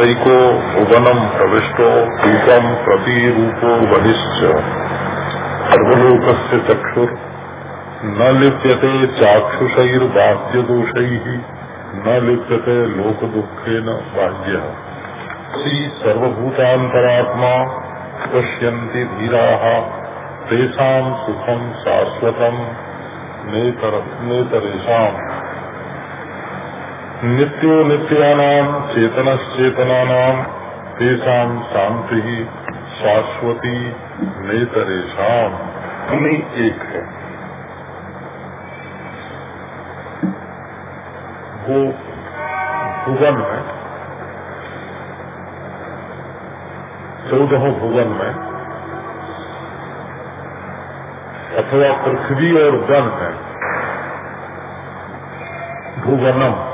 यथको वनम प्रविष्टो रूपम प्रतिरूपो वरिष्ठ सर्वलोक से चक्षुर न लिप्यते चाक्षुषैर्बाह्य न लिप्यते लोक दुखे न बाह्य। सर्वभूतांतरात्मा पश्यन्ति धीराः तेषाम् सुखम् शाश्वतम् नेतरेषाम्। नित्यो नित्यानाम् चेतनश्चेतनानाम् शांति शान्तिः शाश्वती नेतरेषाम्। एक है। वो भुवन में चौदह भुवन में अथवा पृथ्वी और वन में भुवनम।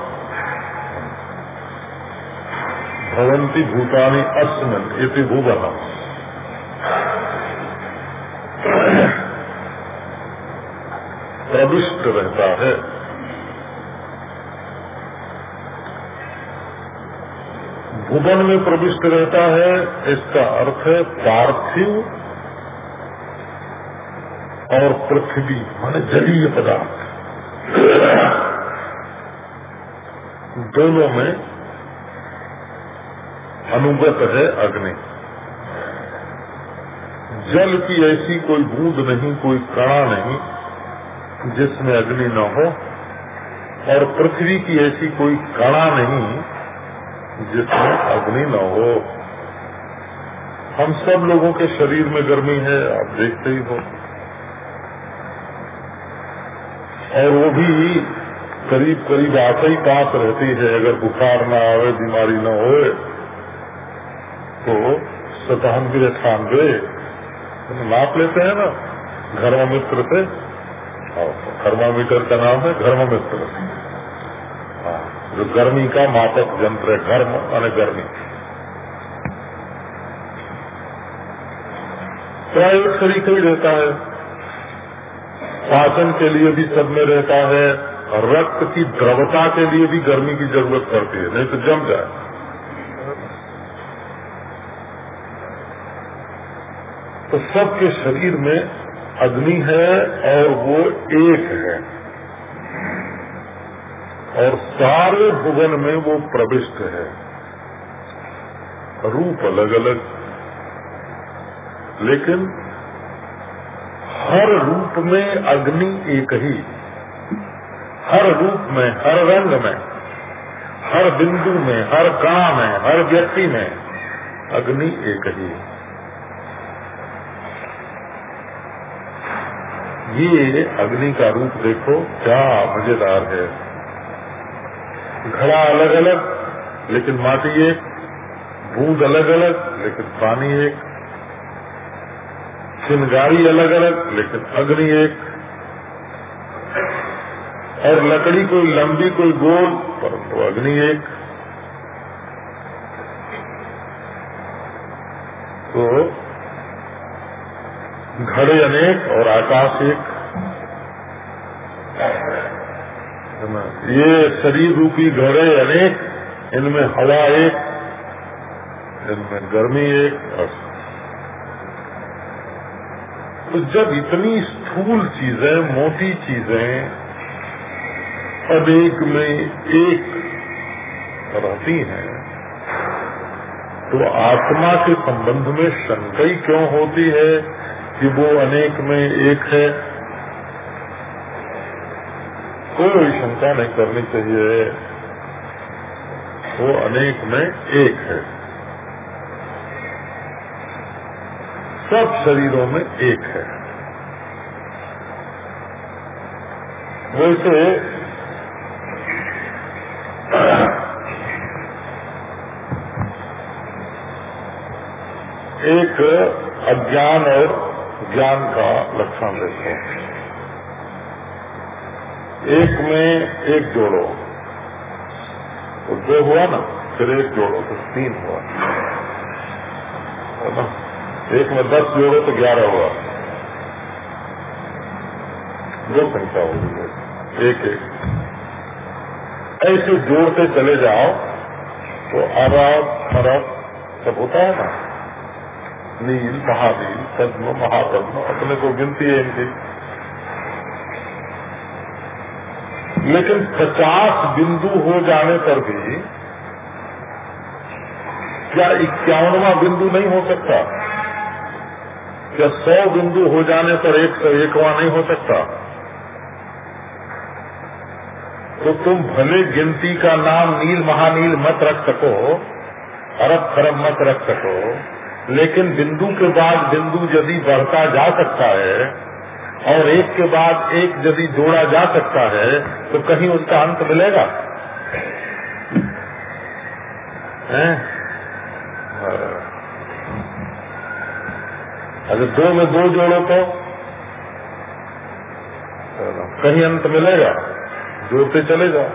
भवंती भूतानी अस्मिन इति भुवनम प्रविष्ट रहता है। भुवन में प्रविष्ट रहता है, इसका अर्थ है पार्थिव और पृथ्वी, मान जलीय पदार्थ। दोनों में अनुगत है अग्नि। जल की ऐसी कोई बूंद नहीं, कोई कणा नहीं, जिसमें अग्नि न हो, और पृथ्वी की ऐसी कोई कणा नहीं, जिसमें अग्नि न हो। हम सब लोगों के शरीर में गर्मी है, आप देखते ही हो। और वो भी करीब करीब आते ही पास रहती है, अगर बुखार न आवे, बीमारी ना न हो तो सतानवे अठानवे नाप लेते हैं ना, घर्ममित्र से। थर्मामीटर का नाम है घर्ममित्र। जो गर्मी का मापक यंत्र है गर्म અને गर्मी। एक तरीका ही रहता है। पाचन के लिए भी सब में रहता है। रक्त की द्रवता के लिए भी गर्मी की ज़रूरत पड़ती है, नहीं तो जम जाए तो सबके शरीर में अग्नि है और वो एक है। और सारे भुवन में वो प्रविष्ट है। रूप अलग अलग लेकिन हर रूप में अग्नि एक ही। हर रूप में, हर रंग में, हर बिंदु में, हर काम में, हर व्यक्ति में अग्नि एक ही। ये अग्नि का रूप देखो, क्या मज़ेदार है। घड़ा अलग अलग लेकिन माटी एक, बूंद अलग अलग लेकिन पानी एक। चिनगारी अलग अलग लेकिन अग्नि एक। और लकड़ी कोई लंबी, कोई गोल, परंतु अग्नि एक तो घड़े अनेक और आकाश एक। ये शरीर रूपी घड़े अनेक, इनमें हवा एक, इनमें गर्मी एक तो जब इतनी स्थूल चीज़ें, मोटी चीज़ें अनेक में एक रहती हैं तो आत्मा के संबंध में शंका क्यों होती है? कि वो अनेक में एक है। कोई शंका नहीं करनी चाहिए। वो अनेक में एक है। सब शरीरों में एक है। वैसे एक अज्ञान और ज्ञान का लक्षण देखें। एक में एक जोड़ो। तो दो हुआ ना, फिर एक जोड़ो तो तीन हुआ। है ना? एक में दस जोड़ो तो ग्यारह हुआ। दो संख्या हो गई है। एक एक। ऐसे जोड़ते चले जाओ तो अरब खराब सब होता है ना? नील महानील पद्म महापद्म अपने को गिनती है इनकी। लेकिन पचास बिंदु हो जाने पर भी क्या इक्यावनवा बिंदु नहीं हो सकता? क्या सौ बिंदु हो जाने पर एक सौ एकवा नहीं हो सकता? तो तुम भले गिनती का नाम नील, महानील मत रख सको अरब खरब मत रख सको लेकिन बिंदु के बाद बिंदु यदि बढ़ता जा सकता है, और एक के बाद एक यदि जोड़ा जा सकता है तो कहीं उसका अंत मिलेगा? अगर दो में दो जोड़ो तो कहीं अंत मिलेगा? जोड़ते चले जाओ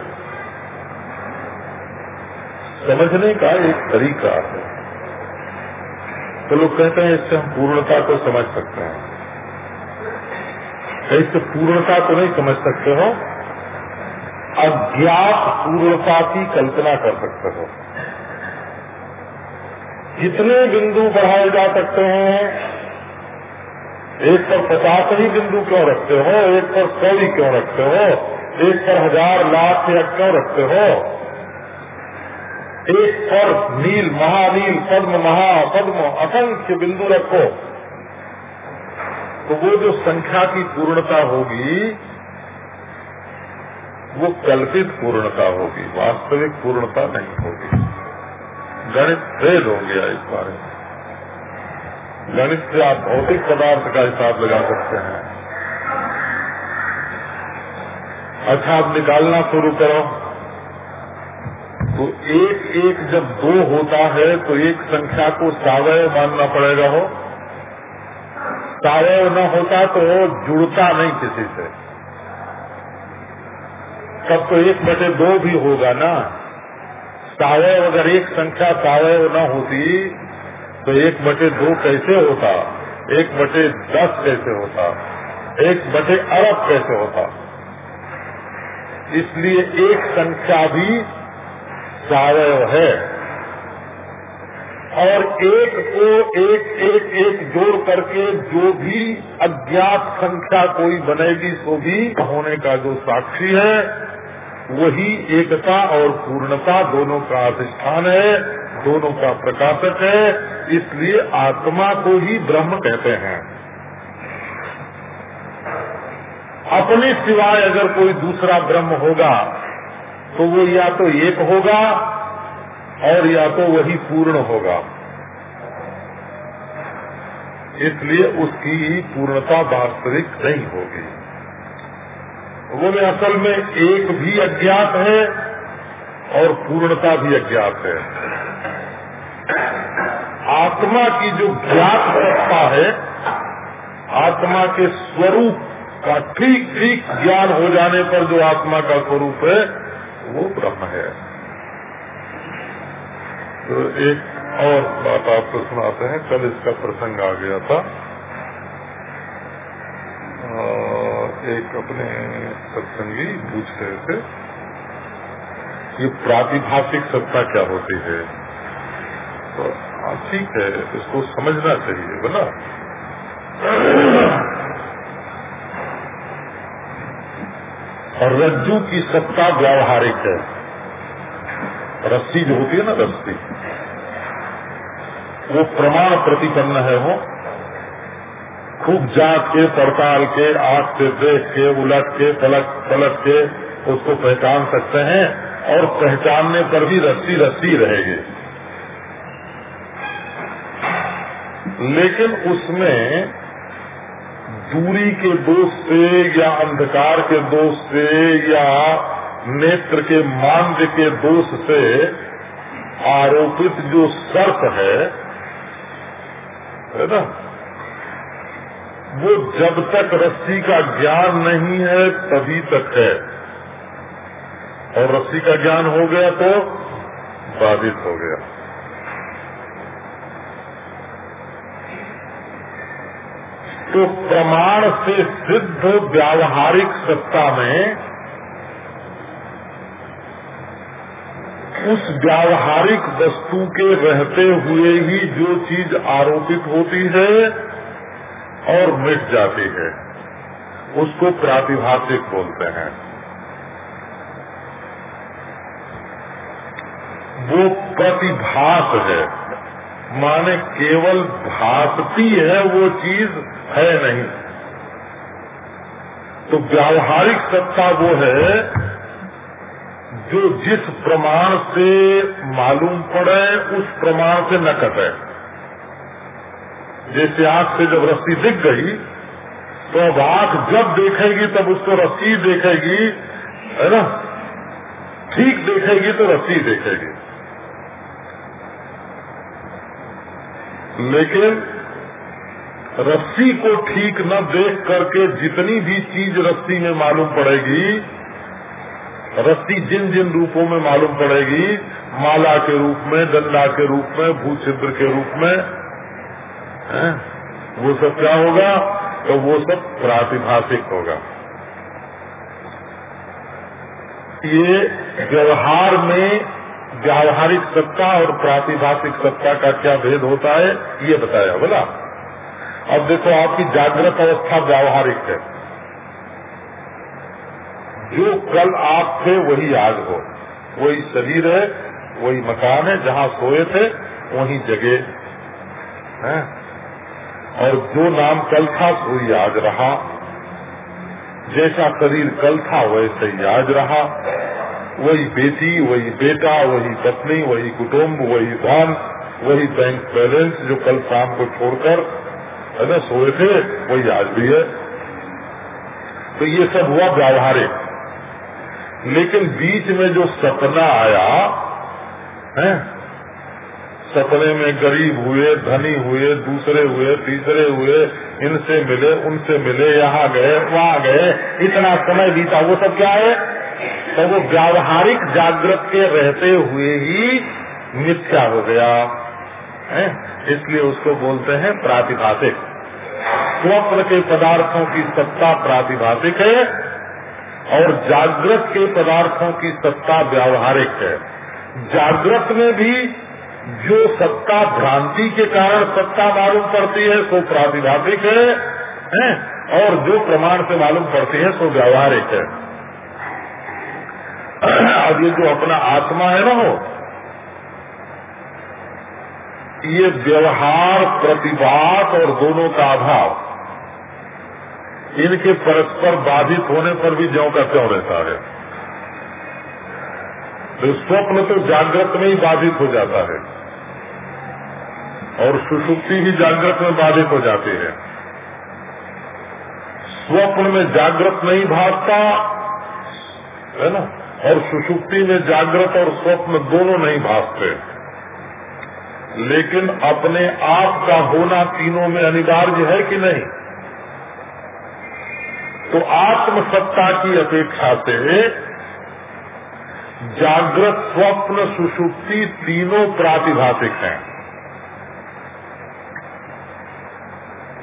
समझने का एक तरीका है। तो लोग कहते हैं इससे हम पूर्णता को समझ सकते हैं। इससे पूर्णता को नहीं समझ सकते हो, अज्ञात पूर्णता की कल्पना कर सकते हो। जितने बिंदु बढ़ाए जा सकते हैं, एक पर पचास ही बिंदु क्यों रखते हो, एक पर सौ ही क्यों रखते हो, एक पर हज़ार, लाख या क्यों रखते हो एक पर नील, महानील, पद्म महापद्म असंख्य बिंदु रखो। तो वो जो संख्या की पूर्णता होगी, वो कल्पित पूर्णता होगी, वास्तविक पूर्णता नहीं होगी। गणित फेल हो गया इस बारे में। गणित से आप भौतिक पदार्थ का हिसाब लगा सकते हैं। अच्छा आप निकालना शुरू करो। तो एक एक जब दो होता है तो एक संख्या को सावय मानना पड़ेगा हो सावय न होता तो जुड़ता नहीं किसी से। तब तो एक बटे दो भी होगा ना। सावय अगर एक संख्या सावय न होती तो एक बटे दो कैसे होता? एक बटे दस कैसे होता? एक बटे अरब कैसे होता? इसलिए एक संख्या भी सावय है। और एक को एक एक एक जोड़ करके जो भी अज्ञात संख्या कोई बनेगी, सो भी होने का जो साक्षी है, वही एकता और पूर्णता दोनों का अधिष्ठान है, दोनों का प्रकाशक है, इसलिए आत्मा को ही ब्रह्म कहते हैं। अपने सिवाय अगर कोई दूसरा ब्रह्म होगा तो वो या तो एक होगा और या तो वही पूर्ण होगा। इसलिए उसकी पूर्णता वास्तविक नहीं होगी। वो में असल में एक भी अज्ञात है और पूर्णता भी अज्ञात है। आत्मा की जो ज्ञात सत्ता है, आत्मा के स्वरूप का ठीक ठीक ज्ञान हो जाने पर जो आत्मा का स्वरूप है वो ब्रह्म है। तो एक और बात आपको सुनाते हैं, कल इसका प्रसंग आ गया था। एक अपने सत्संगी पूछ रहे थे ये प्रातिभाषिक सत्ता क्या होती है? तो हाँ ठीक है, इसको समझना चाहिए बोला और रज्जू की सत्ता व्यावहारिक है। रस्सी जो होती है ना रस्सी, वो प्रमाण प्रतिपन्न है वो। खूब जाँच के, पड़ताल के, आँख से देख के, उलट के, पलट पलट के उसको पहचान सकते हैं और पहचानने पर भी रस्सी रस्सी रहेगी। लेकिन उसमें दूरी के दोष से या अंधकार के दोष से या नेत्र के मांद के दोष से आरोपित जो सर्प है है ना? वो जब तक रस्सी का ज्ञान नहीं है, तभी तक है। और रस्सी का ज्ञान हो गया तो बाधित हो गया। तो प्रमाण से सिद्ध व्यावहारिक सत्ता में उस व्यावहारिक वस्तु के रहते हुए ही जो चीज़ आरोपित होती है और मिट जाती है, उसको प्रातिभाषिक बोलते हैं। वो प्रतिभास है, माने केवल भासती है वो चीज़ है नहीं। तो व्यावहारिक सत्ता वो है जो जिस प्रमाण से मालूम पड़े, उस प्रमाण से न कटे। जैसे आँख से जब रस्सी दिख गई तो अब आँख जब देखेगी, तब उसको रस्सी देखेगी, है ना? ठीक देखेगी तो रस्सी देखेगी। लेकिन रस्सी को ठीक न देख करके जितनी भी चीज़ रस्सी में मालूम पड़ेगी, रस्सी जिन जिन रूपों में मालूम पड़ेगी, माला के रूप में, डंडा के रूप में, भूछिद्र के रूप में, है? वो सब क्या होगा? तो वो सब प्रातिभाषिक होगा। ये व्यवहार में व्यावहारिक सत्ता और प्रातिभाषिक सत्ता का क्या भेद होता है, ये बताया बोला। अब देखो आपकी जागृत अवस्था व्यावहारिक है। जो कल आप थे, वही आज हो। वही शरीर है, वही मकान है, जहाँ सोए थे, वही जगह है? और जो नाम कल था, वही आज रहा। जैसा शरीर कल था, वैसे ही आज रहा। वही बेटी, वही बेटा, वही पत्नी, वही कुटुम्ब वही धन वही बैंक बैलेंस जो कल शाम को छोड़कर ना सोए थे वही आज भी है तो ये सब हुआ व्यावहारिक। लेकिन बीच में जो सपना आया, है? सपने में गरीब हुए, धनी हुए, दूसरे हुए, तीसरे हुए, इनसे मिले, उनसे मिले, यहाँ गए, वहाँ गए, इतना समय बीता, वो सब क्या है? तो वो व्यावहारिक जागृत के रहते हुए ही मिथ्या हो गया। है इसलिए उसको बोलते हैं प्रातिभाषिक। स्वप्न के पदार्थों की सत्ता प्रातिभाषिक है और जागृत के पदार्थों की सत्ता व्यावहारिक है। जागृत में भी जो सत्ता भ्रांति के कारण सत्ता मालूम पड़ती है सो प्रातिभाषिक है, है और जो प्रमाण से मालूम पड़ती है सो व्यावहारिक है। अब ये जो अपना आत्मा है ना हो ये व्यवहार प्रतिभात और दोनों का अभाव। इनके परस्पर बाधित होने पर भी ज्यो का त्यों रहता है। तो स्वप्न तो जागृत में ही बाधित हो जाता है। और सुषुप्ति ही जागृत में बाधित हो जाती है। स्वप्न में जागृत नहीं भागता, है ना? और सुषुप्ति में जागृत और स्वप्न दोनों नहीं भागते। लेकिन अपने आप का होना तीनों में अनिवार्य है कि नहीं? तो आत्मसत्ता की अपेक्षा से जागृत स्वप्न सुषुप्ति तीनों प्रातिभाषिक हैं।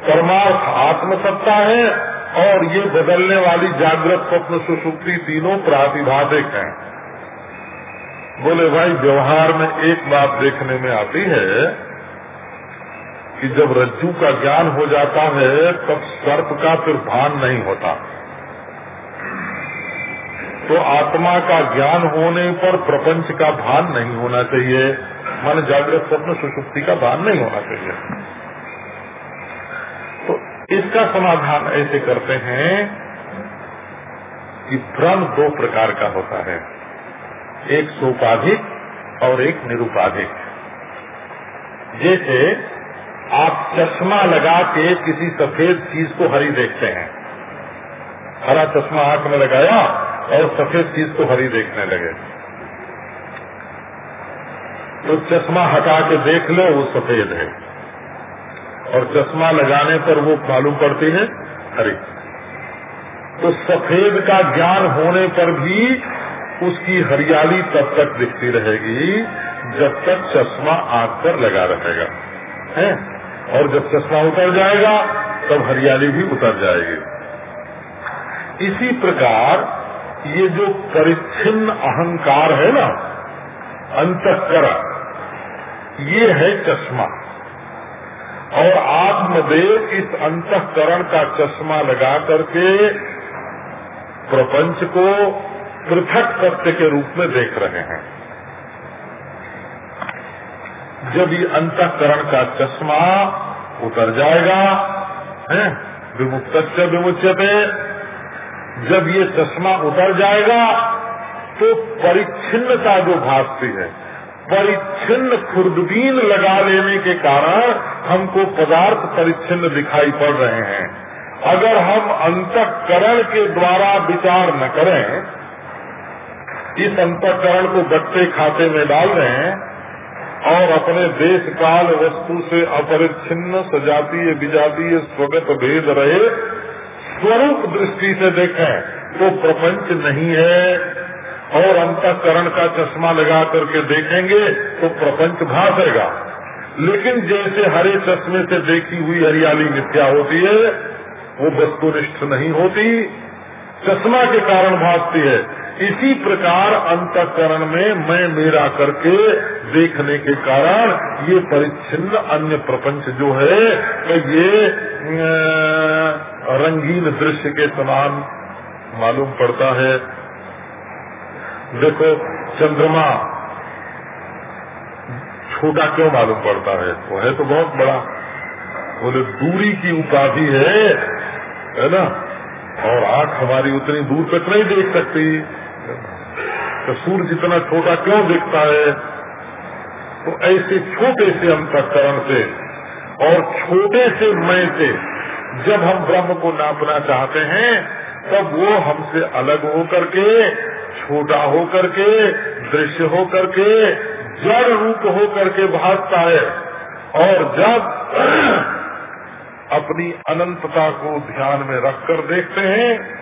परमार्थ आत्मसत्ता है और ये बदलने वाली जागृत स्वप्न सुसुप्ति तीनों प्रातिभाषिक हैं। बोले, भाई, व्यवहार में एक बात देखने में आती है कि जब रज्जू का ज्ञान हो जाता है, तब सर्प का फिर भान नहीं होता। तो आत्मा का ज्ञान होने पर प्रपंच का भान नहीं होना चाहिए। मन जागृत, स्वप्न सुसुप्ति का भान नहीं होना चाहिए। तो इसका समाधान ऐसे करते हैं कि भ्रम दो प्रकार का होता है। एक सोपाधिक और एक निरुपाधिक। जैसे आप चश्मा लगा के किसी सफ़ेद चीज़ को हरी देखते हैं। हरा चश्मा आँख में लगाया और सफ़ेद चीज़ को हरी देखने लगे। तो चश्मा हटा के देख लो, वो सफ़ेद है। और चश्मा लगाने पर वो मालूम पड़ती है हरी। तो सफ़ेद का ज्ञान होने पर भी उसकी हरियाली तब तक दिखती रहेगी जब तक चश्मा आग पर लगा रहेगा। है? और जब चश्मा उतर जाएगा, तब हरियाली भी उतर जाएगी। इसी प्रकार ये जो परिच्छिन्न अहंकार है ना, अंतकरण, ये है चश्मा। और आत्मदेव इस अंतकरण का चश्मा लगा करके प्रपंच को पृथक सत्य के रूप में देख रहे हैं। जब ये अंतकरण का चश्मा उतर जाएगा, है विमुक्त विमुचते जब ये चश्मा उतर जाएगा तो परिच्छिन्नता जो भासती है, परिच्छिन्न खुर्दबीन लगा लेने के कारण हमको पदार्थ परिच्छिन्न दिखाई पड़ रहे हैं। अगर हम अंतकरण के द्वारा विचार न करें इस अंतकरण को गट्टे खाते में डाल रहे हैं और अपने देश काल वस्तु से अपरिच्छिन्न, सजातीय, विजातीय, स्वगत भेद रहे स्वरूप दृष्टि से देखें तो प्रपंच नहीं है और अंतकरण का चश्मा लगा करके देखेंगे तो प्रपंच भासेगा। लेकिन जैसे हरे चश्मे से देखी हुई हरियाली मिथ्या होती है, वो वस्तुनिष्ठ नहीं होती। चश्मा के कारण भासती है। इसी प्रकार अंतकरण में मैं मेरा करके देखने के कारण ये परिच्छिन्न अन्य प्रपंच जो है तो ये रंगीन दृश्य के समान मालूम पड़ता है। देखो, चंद्रमा छोटा क्यों मालूम पड़ता है? वो है तो बहुत बड़ा। बोले, दूरी की उपाधि है है ना? और आँख हमारी उतनी दूर तक नहीं देख सकती। तो सूर्य जितना छोटा क्यों दिखता है? तो ऐसे छोटे से अंतकरण से और छोटे से मैं से जब हम ब्रह्म को नापना चाहते हैं, तब वो हमसे अलग होकर के, छोटा होकर के, दृश्य होकर के, जड़ रूप होकर के भागता है। और जब अपनी अनंतता को ध्यान में रखकर देखते हैं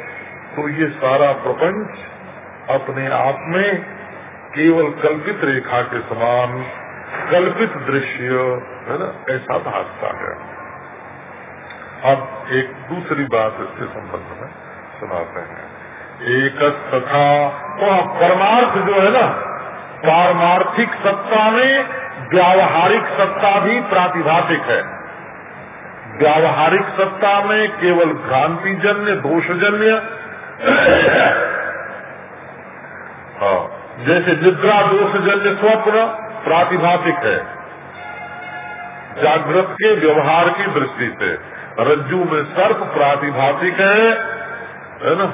तो ये सारा प्रपंच अपने आप में केवल कल्पित रेखा के समान, कल्पित दृश्य, है ना, ऐसा भागता है। अब एक दूसरी बात इसके संबंध में सुनाते हैं। एक तथा तो परमार्थ जो है ना, पारमार्थिक सत्ता में व्यावहारिक सत्ता भी प्रातिभाषिक है। व्यावहारिक सत्ता में केवल भ्रांति जन्य दोषजन्य हाँ। जैसे निद्रा दोषजन्य स्वप्न प्रातिभाषिक है। जागृत के व्यवहार की दृष्टि से रज्जू में सर्प प्रातिभाषिक है है ना?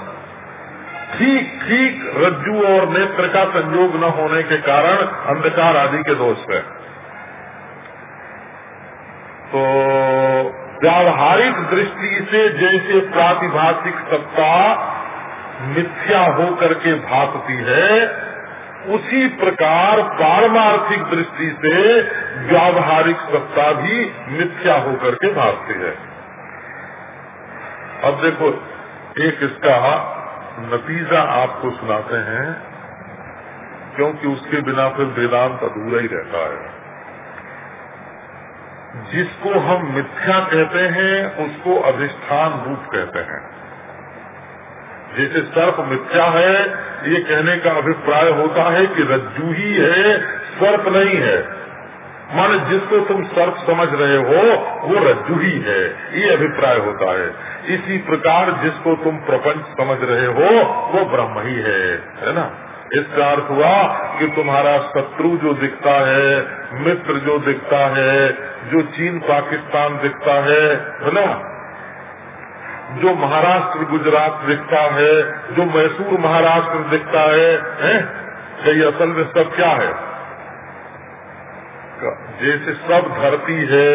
ठीक ठीक रज्जू और नेत्र का संयोग न होने के कारण अंधकार आदि के दोष है। तो व्यावहारिक दृष्टि से जैसे प्रातिभाषिक सत्ता मिथ्या होकर के भासती है, उसी प्रकार पारमार्थिक दृष्टि से व्यावहारिक सत्ता भी मिथ्या होकर के भासती है। अब देखो, एक इसका नतीजा आपको सुनाते हैं, क्योंकि उसके बिना फिर वेदांत अधूरा ही रहता है। जिसको हम मिथ्या कहते हैं, उसको अधिष्ठान रूप कहते हैं। जैसे सर्प मिथ्या है, ये कहने का अभिप्राय होता है कि रज्जू ही है, सर्प नहीं है। मान जिसको तुम सर्प समझ रहे हो, वो रज्जू ही है। ये अभिप्राय होता है। इसी प्रकार जिसको तुम प्रपंच समझ रहे हो, वो ब्रह्म ही है। है ना? इसका अर्थ हुआ कि तुम्हारा शत्रु जो दिखता है, मित्र जो दिखता है, जो चीन पाकिस्तान दिखता है है ना? जो महाराष्ट्र गुजरात दिखता है जो मैसूर महाराष्ट्र दिखता है, है? ये असल में सब क्या है जैसे सब धरती है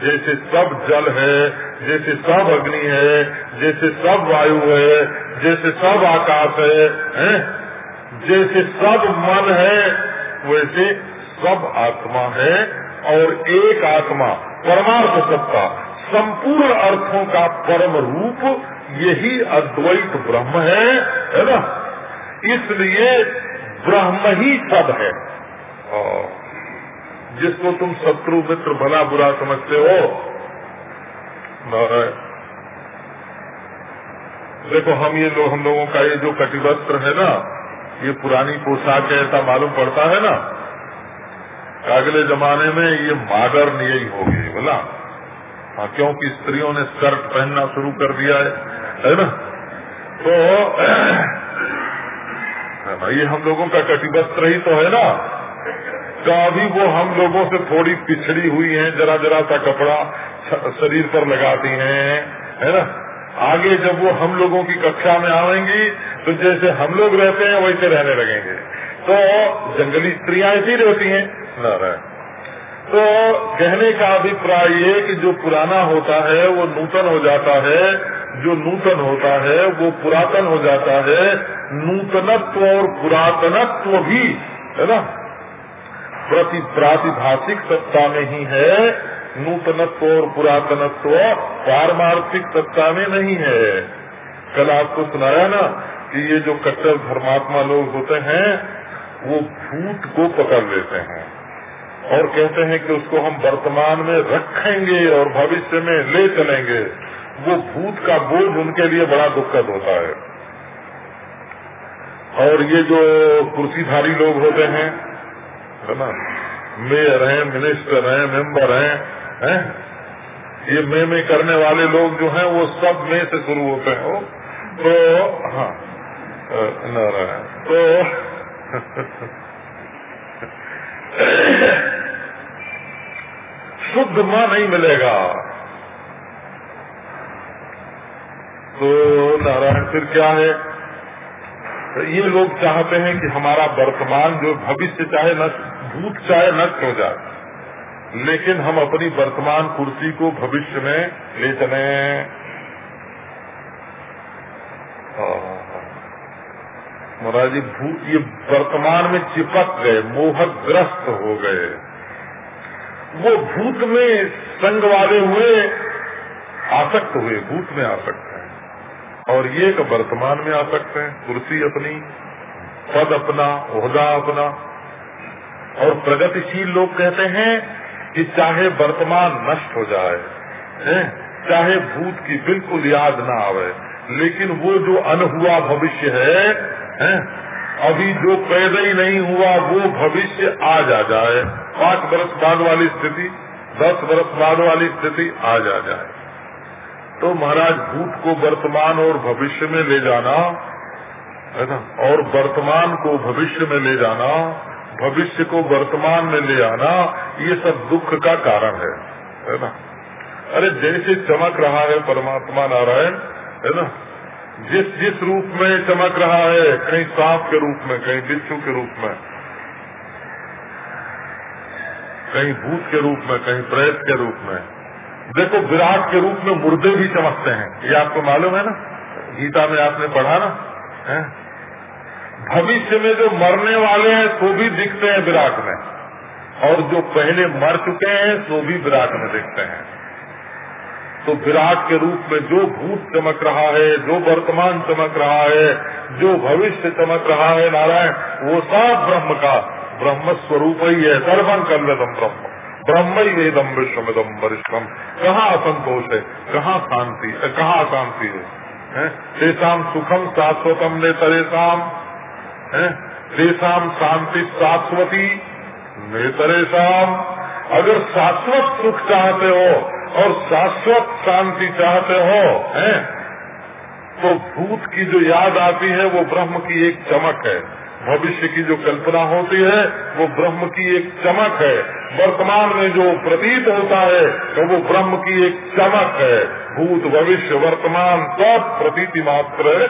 जैसे सब जल है जैसे सब अग्नि है जैसे सब वायु है जैसे सब आकाश है, है? जैसे सब मन है वैसे सब आत्मा है और एक आत्मा परमार्थ सत्ता संपूर्ण अर्थों का परम रूप, यही अद्वैत ब्रह्म है है ना? इसलिए ब्रह्म ही सब है। और जिसको तुम शत्रु, मित्र, भला, बुरा समझते हो देखो, हम ये लोग हम लोगों का ये जो कटिवस्त्र है ना, ये पुरानी पोशाक है, ऐसा मालूम पड़ता है ना? अगले जमाने में ये मॉडर्न यही होगी बोला? हाँ क्योंकि स्त्रियों ने स्कर्ट पहनना शुरू कर दिया है है ना? तो ये हम लोगों का कटिवस्त्र ही तो है ना? तो अभी वो हम लोगों से थोड़ी पिछड़ी हुई हैं जरा जरा सा कपड़ा शरीर पर लगाती हैं, है ना? आगे जब वो हम लोगों की कक्षा में आवेंगी तो जैसे हम लोग रहते हैं, वैसे रहने लगेंगे। तो जंगली स्त्रियाँ ऐसी रहती हैं। तो कहने का अभिप्राय ये कि जो पुराना होता है, वो नूतन हो जाता है। जो नूतन होता है, वो पुरातन हो जाता है। नूतनत्व और पुरातनत्व भी, है ना? प्रति प्रातिभाषिक सत्ता में ही है। नूतनत्व और पुरातनत्व पारमार्थिक सत्ता में नहीं है। कल आपको सुनाया ना कि ये जो कट्टर धर्मात्मा लोग होते हैं, वो भूत को पकड़ लेते हैं। और कहते हैं कि उसको हम वर्तमान में रखेंगे और भविष्य में ले चलेंगे। वो भूत का बोझ उनके लिए बड़ा दुखद होता है। और ये जो कुर्सीधारी लोग होते हैं, है ना? मेयर हैं, मिनिस्टर हैं, मेंबर हैं हैं? ये मे में करने वाले लोग जो हैं, वो सब में से शुरू होते हैं। तो हाँ नारायण तो शुद्ध माँ नहीं मिलेगा। तो नारायण फिर क्या है? तो ये लोग चाहते हैं कि हमारा वर्तमान जो भविष्य चाहे नष्ट, भूत चाहे नष्ट हो जाए। लेकिन हम अपनी वर्तमान कुर्सी को भविष्य में ले चले। महाराज जी भूत ये वर्तमान में चिपक गए, मोहग्रस्त हो गए वो भूत में संग वाले हुए आसक्त हुए, भूत में आसक्त हैं और ये का वर्तमान में आसक्त हैं कुर्सी अपनी, पद अपना, ओहदा अपना और प्रगतिशील लोग कहते हैं कि चाहे वर्तमान नष्ट हो जाए, है? चाहे भूत की बिल्कुल याद ना आवे, लेकिन वो जो अनहुआ भविष्य है है? अभी जो पैदा ही नहीं हुआ, वो भविष्य आज आ जाए। पाँच बरस बाद वाली स्थिति, दस बरस बाद वाली स्थिति आज आ जाए। तो महाराज, भूत को वर्तमान और भविष्य में ले जाना, है ना? और वर्तमान को भविष्य में ले जाना, भविष्य को वर्तमान में ले आना, ये सब दुख का कारण है है ना? अरे जैसे चमक रहा है परमात्मा नारायण, है ना? जिस जिस रूप में चमक रहा है, कहीं सांप के रूप में, कहीं बिच्छू के रूप में, कहीं भूत के रूप में, कहीं प्रेत के रूप में, देखो विराट के रूप में मुर्दे भी चमकते हैं। ये आपको मालूम है ना? गीता में आपने पढ़ा ना? भविष्य में जो मरने वाले हैं वो भी दिखते हैं विराट में। और जो पहले मर चुके हैं वो भी विराट में दिखते हैं। तो विराट के रूप में जो भूत चमक रहा है, जो वर्तमान चमक रहा है, जो भविष्य चमक रहा है, नारायण, वो सब ब्रह्म का ब्रह्म स्वरूप ही है। सर्वं कल्यतम ब्रह्म। ब्रह्म ही वेदम विश्वमिदम वरिष्ठम। कहाँ असंतोष है? कहाँ शांति? कहाँ अशांति है? तेसाम सुखम शाश्वतम ने तरेसाम तेसाम शांति शाश्वती ने तरेसाम अगर शाश्वत सुख चाहते हो और शाश्वत शांति चाहते हो, हैं? तो भूत की जो याद आती है, वो ब्रह्म की एक चमक है। भविष्य की जो कल्पना होती है, वो ब्रह्म की एक चमक है। वर्तमान में जो प्रतीत होता है तो वो ब्रह्म की एक चमक है। भूत, भविष्य, वर्तमान सब प्रतीति मात्र है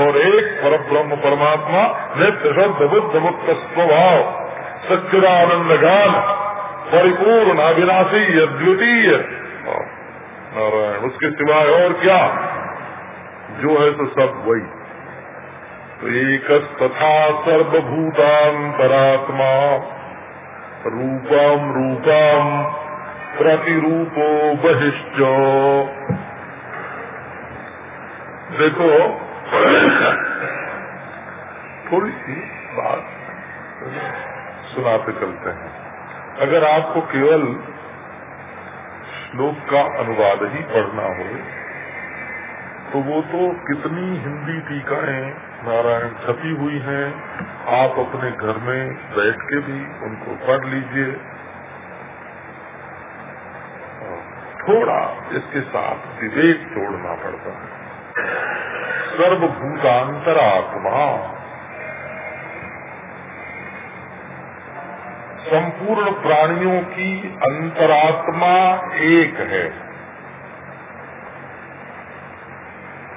और एक पर ब्रह्म परमात्मा, नित्य शुद्ध बुद्ध, मुक्त स्वभाव। सच्चिदानंद गान, परिपूर्ण, अविनाशी, अद्वितीय नारायण, उसके सिवाय और क्या? जो है तो सब वही। तो एक तथा सर्वभूतांतरात्मा रूपम रूपम प्रतिरूपो बहिश्च। देखो, थोड़ी सी बात सुनाते चलते हैं। अगर आपको केवल श्लोक का अनुवाद ही पढ़ना हो। तो वो तो कितनी हिंदी टीकाएँ नारायण छपी हुई हैं, आप अपने घर में बैठ के भी उनको पढ़ लीजिए। थोड़ा इसके साथ विवेक जोड़ना पड़ता है। सर्वभूतांतरात्मा। संपूर्ण प्राणियों की अंतरात्मा एक है।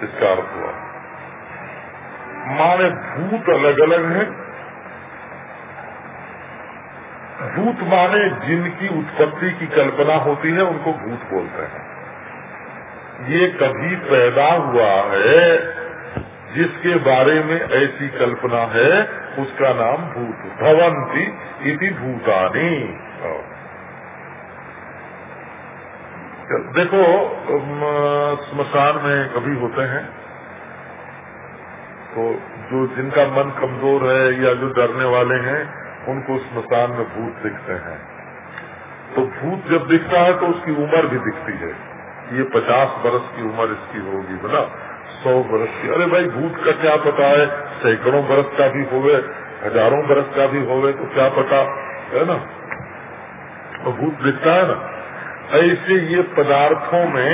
इसका अर्थ हुआ, माने भूत अलग अलग है। भूत माने जिनकी उत्पत्ति की कल्पना होती है, उनको भूत बोलते हैं। ये कभी पैदा हुआ है जिसके बारे में ऐसी कल्पना है उसका नाम भूत भवंती इति भूतानी। देखो स्मशान में कभी होते हैं तो जो जिनका मन कमज़ोर है या जो डरने वाले हैं, उनको स्मशान में भूत दिखते हैं। तो भूत जब दिखता है तो उसकी उम्र भी दिखती है। ये पचास बरस की उम्र इसकी होगी बोला सौ बरस की। अरे भाई, भूत का क्या पता है? सैकड़ों बरस का भी होवे, हज़ारों बरस का भी होवे तो क्या पता? है ना? तो भूत दिखता है ना, ऐसे ये पदार्थों में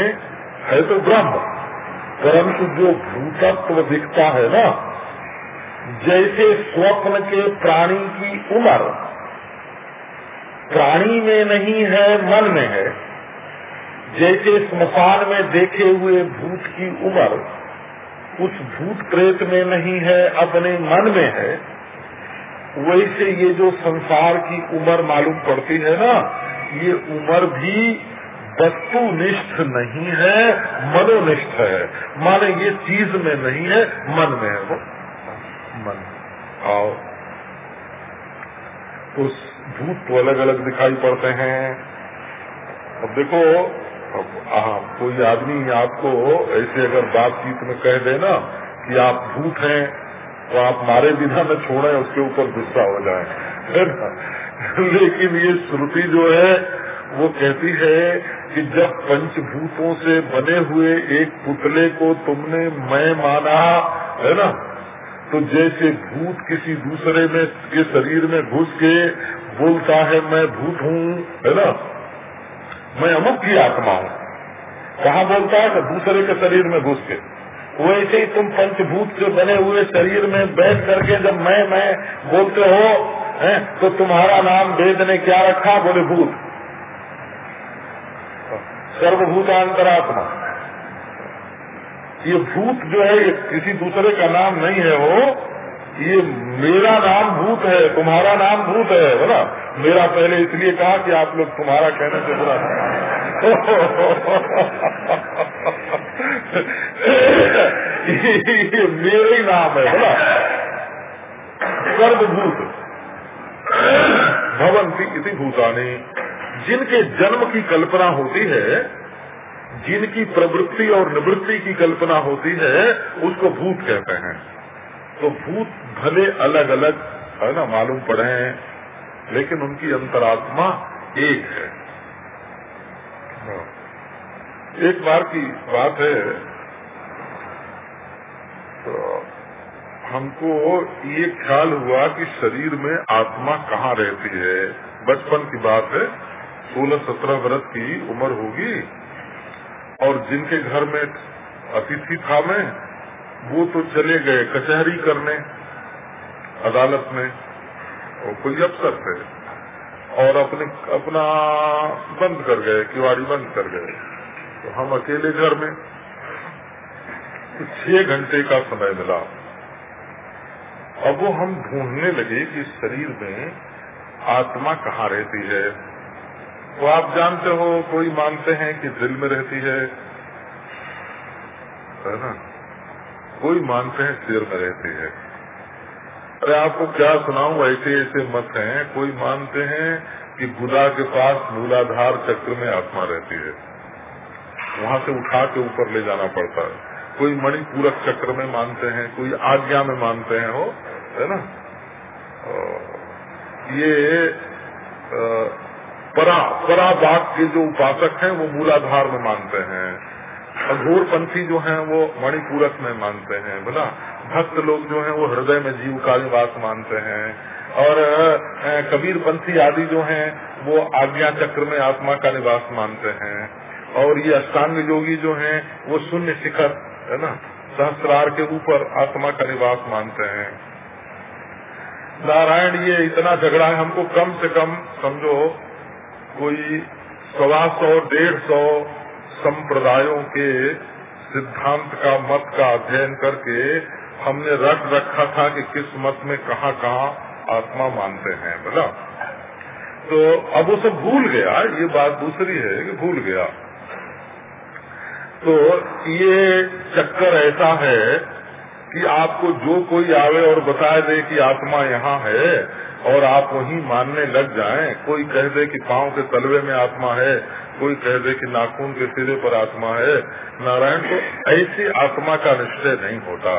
है तो ब्रह्म, परंतु जो भूतत्व दिखता है ना, जैसे स्वप्न के प्राणी की उम्र, प्राणी में नहीं है, मन में है, जैसे स्मशान में देखे हुए भूत की उम्र कुछ भूत प्रेत में नहीं है, अपने मन में है, वैसे ये जो संसार की उम्र मालूम पड़ती है ना, ये उम्र भी वस्तुनिष्ठ नहीं है, मनोनिष्ठ है। माने ये चीज़ में नहीं है, मन में है वो। मन। आओ। तो भूत तो अलग अलग दिखाई पड़ते हैं। अब देखो अब कोई आदमी आपको ऐसे अगर बातचीत में कह दे ना कि आप भूत हैं तो आप मारे बिना न छोड़े, उसके ऊपर गुस्सा हो जाए, है लेकिन ये श्रुति जो है, वो कहती है कि जब पंचभूतों से बने हुए एक पुतले को तुमने मैं माना, है ना? तो जैसे भूत किसी दूसरे में, के शरीर में घुस के बोलता है, मैं भूत हूँ है ना? मैं अमुक की आत्मा हूँ। कहा बोलता है दूसरे के शरीर में घुस के। वैसे ही तुम पंचभूत से बने हुए शरीर में बैठ करके जब मैं मैं बोलते हो है, तो तुम्हारा नाम वेद ने क्या रखा? बोले भूत। सर्वभूतांतरात्मा। ये भूत जो है ये किसी दूसरे का नाम नहीं है वो। ये मेरा नाम भूत है, तुम्हारा नाम भूत है बोला मेरा पहले इसलिए कहा कि आप लोग तुम्हारा कहने से बुरा ये मेरे ही नाम है बोला सर्वभूत भवंती इति भूतानी। जिनके जन्म की कल्पना होती है, जिनकी प्रवृत्ति और निवृत्ति की कल्पना होती है, उसको भूत कहते हैं। तो भूत भले अलग अलग है ना, मालूम पड़े हैं, लेकिन उनकी अंतरात्मा एक है हाँ। एक बार की बात है तो हमको ये ख्याल हुआ कि शरीर में आत्मा कहाँ रहती है बचपन की बात है सोलह सत्रह वर्ष की उम्र होगी, और जिनके घर में अतिथि था मैं वो तो चले गए कचहरी करने, अदालत में, और कोई अफसर थे, और अपने, अपना बंद कर गए, किवाड़ी बंद कर गए। तो हम अकेले घर में तो छह घंटे का समय मिला। अब वो हम ढूँढने लगे कि शरीर में आत्मा कहाँ रहती है। तो आप जानते हो, कोई मानते हैं कि दिल में रहती है है ना? कोई मानते हैं, सिर में रहती है। अरे आपको क्या सुनाऊं, ऐसे ऐसे मत हैं। कोई मानते हैं कि गुदा के पास मूलाधार चक्र में आत्मा रहती है। वहाँ से उठा के ऊपर ले जाना पड़ता है। कोई मणिपूरक चक्र में मानते हैं, कोई आज्ञा में मानते हैं, हो, है ना? ये परा परा बाग के जो उपासक हैं, वो मूलाधार में मानते हैं। अघोर पंथी जो हैं, वो मणिपूरक में मानते हैं बोला भक्त लोग जो हैं, वो हृदय में जीव का निवास मानते हैं। और कबीर पंथी आदि जो हैं, वो आज्ञा चक्र में आत्मा का निवास मानते हैं। और ये अष्टांग योगी जो हैं, वो शून्य शिखर, है ना? सहस्रार के ऊपर आत्मा का निवास मानते हैं। नारायण, ये इतना झगड़ा है, हमको कम से कम, समझो, कोई सवा सौ, डेढ़ सौ संप्रदायों के सिद्धांत का मत का अध्ययन करके हमने रख रखा था कि किस मत में कहाँ कहाँ आत्मा मानते हैं, बोला। तो अब वो सब भूल गया, ये बात दूसरी है कि भूल गया। तो ये चक्कर ऐसा है कि आपको जो कोई आवे और बताए दे कि आत्मा यहाँ है और आप वही मानने लग जाएँ, कोई कह दे कि पाँव के तलवे में आत्मा है, कोई कह दे कि नाखून के सिरे पर आत्मा है। नारायण तो ऐसी आत्मा का निश्चय नहीं होता।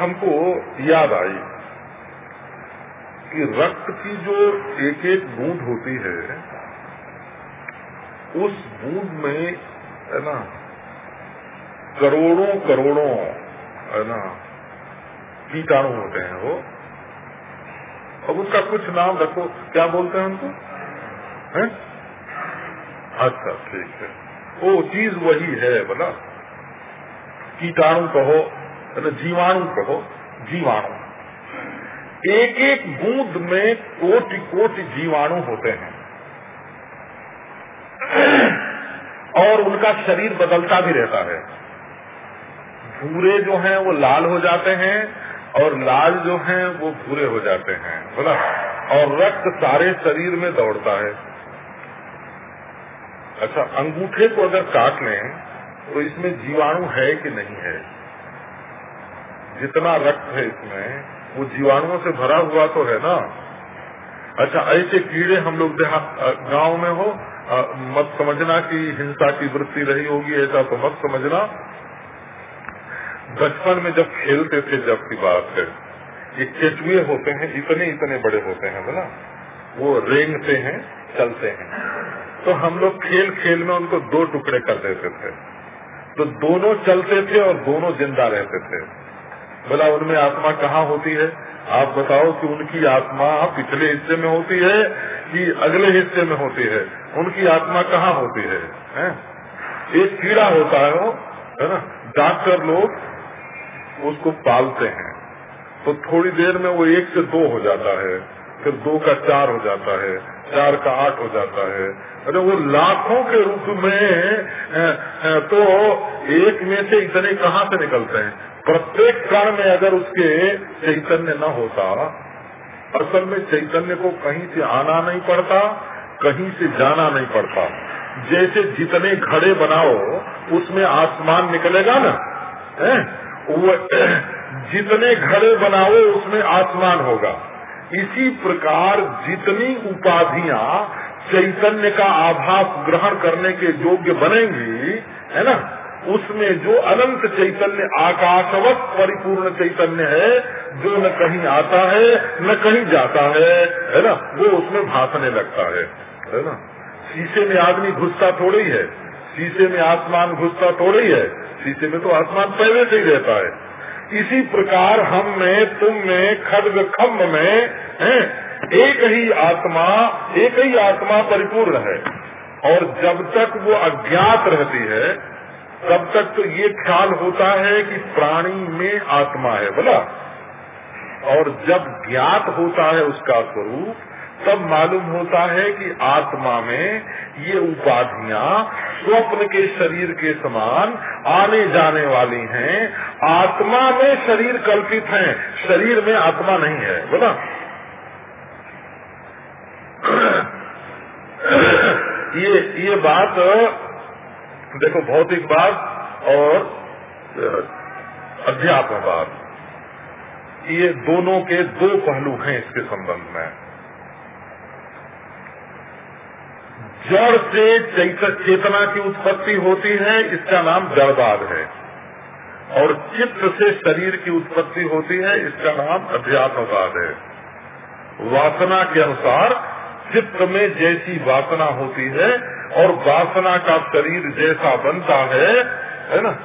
हमको याद आई कि रक्त की जो एक एक बूंद होती है, उस बूंद में, है ना करोड़ों करोड़ों है ना कीटाणु होते हैं वो। अब उसका कुछ नाम रखो। क्या बोलते हैं उनको? है? अच्छा ठीक है। वो चीज़ वही है, बोला। कीटाणु कहो जीवाणु कहो, जीवाणु। एक एक बूंद में कोटि कोटि जीवाणु होते हैं। और उनका शरीर बदलता भी रहता है। भूरे जो हैं, वो लाल हो जाते हैं और लाल जो हैं वो भूरे हो जाते हैं। बोला और रक्त सारे शरीर में दौड़ता है। अच्छा अंगूठे को अगर काट लें तो इसमें जीवाणु है कि नहीं है? जितना रक्त है इसमें वो जीवाणुओं से भरा हुआ तो है ना? अच्छा ऐसे कीड़े हम लोग गाँव में हो आ, मत समझना कि हिंसा की वृत्ति रही होगी ऐसा तो मत समझना। बचपन में जब खेलते थे जब की बात है ये केचुए होते हैं इतने इतने बड़े होते हैं बोला? वो रेंगते हैं चलते हैं। तो हम लोग खेल खेल में उनको दो टुकड़े कर देते थे। तो दोनों चलते थे और दोनों ज़िंदा रहते थे। बोला उनमें आत्मा कहाँ होती है? आप बताओ कि उनकी आत्मा पिछले हिस्से में होती है कि अगले हिस्से में होती है? उनकी आत्मा कहाँ होती है, है? एक कीड़ा होता है वो है ना? डॉक्टर लोग उसको पालते हैं। तो थोड़ी देर में वो एक से दो हो जाता है, फिर दो का चार हो जाता है, चार का आठ हो जाता है। अरे वो लाखों के रूप में तो एक में से इतने कहाँ से निकलते हैं? प्रत्येक कण में अगर उसके चैतन्य न होता, असल में चैतन्य को कहीं से आना नहीं पड़ता, कहीं से जाना नहीं पड़ता। जैसे जितने घड़े बनाओ, उसमें आसमान निकलेगा ना, है? वो जितने घड़े बनाओ, उसमें आसमान होगा। इसी प्रकार जितनी उपाधियाँ चैतन्य का आभास ग्रहण करने के योग्य बनेंगी, है ना, उसमें जो अनंत चैतन्य, आकाशवत परिपूर्ण चैतन्य है, जो न कहीं आता है, न कहीं जाता है है ना, वो उसमें भासने लगता है है ना। शीशे में आदमी घुसता थोड़ी है, शीशे में आसमान घुसता थोड़ी है शीशे में तो आसमान पहले से ही रहता है। इसी प्रकार हम में, तुम में, खड्ग खम्भ में, है, एक ही आत्मा, एक ही आत्मा परिपूर्ण है। और जब तक वो अज्ञात रहती है, तब तक तो ये ख्याल होता है कि प्राणी में आत्मा है, बोला? और जब ज्ञात होता है उसका स्वरूप तब मालूम होता है कि आत्मा में ये उपाधियाँ स्वप्न के शरीर के समान आने जाने वाली हैं। आत्मा में शरीर कल्पित है, शरीर में आत्मा नहीं है, बोला। ये ये बात, देखो, भौतिक बात और, अध्यात्म बात, ये दोनों के दो पहलू हैं इसके संबंध में। जड़ से चेतना की उत्पत्ति होती है, इसका नाम जड़वाद है। और चित्त से शरीर की उत्पत्ति होती है, इसका नाम अध्यात्मवाद है। वासना के अनुसार चित्त में जैसी वासना होती है और वासना का शरीर जैसा बनता है है ना?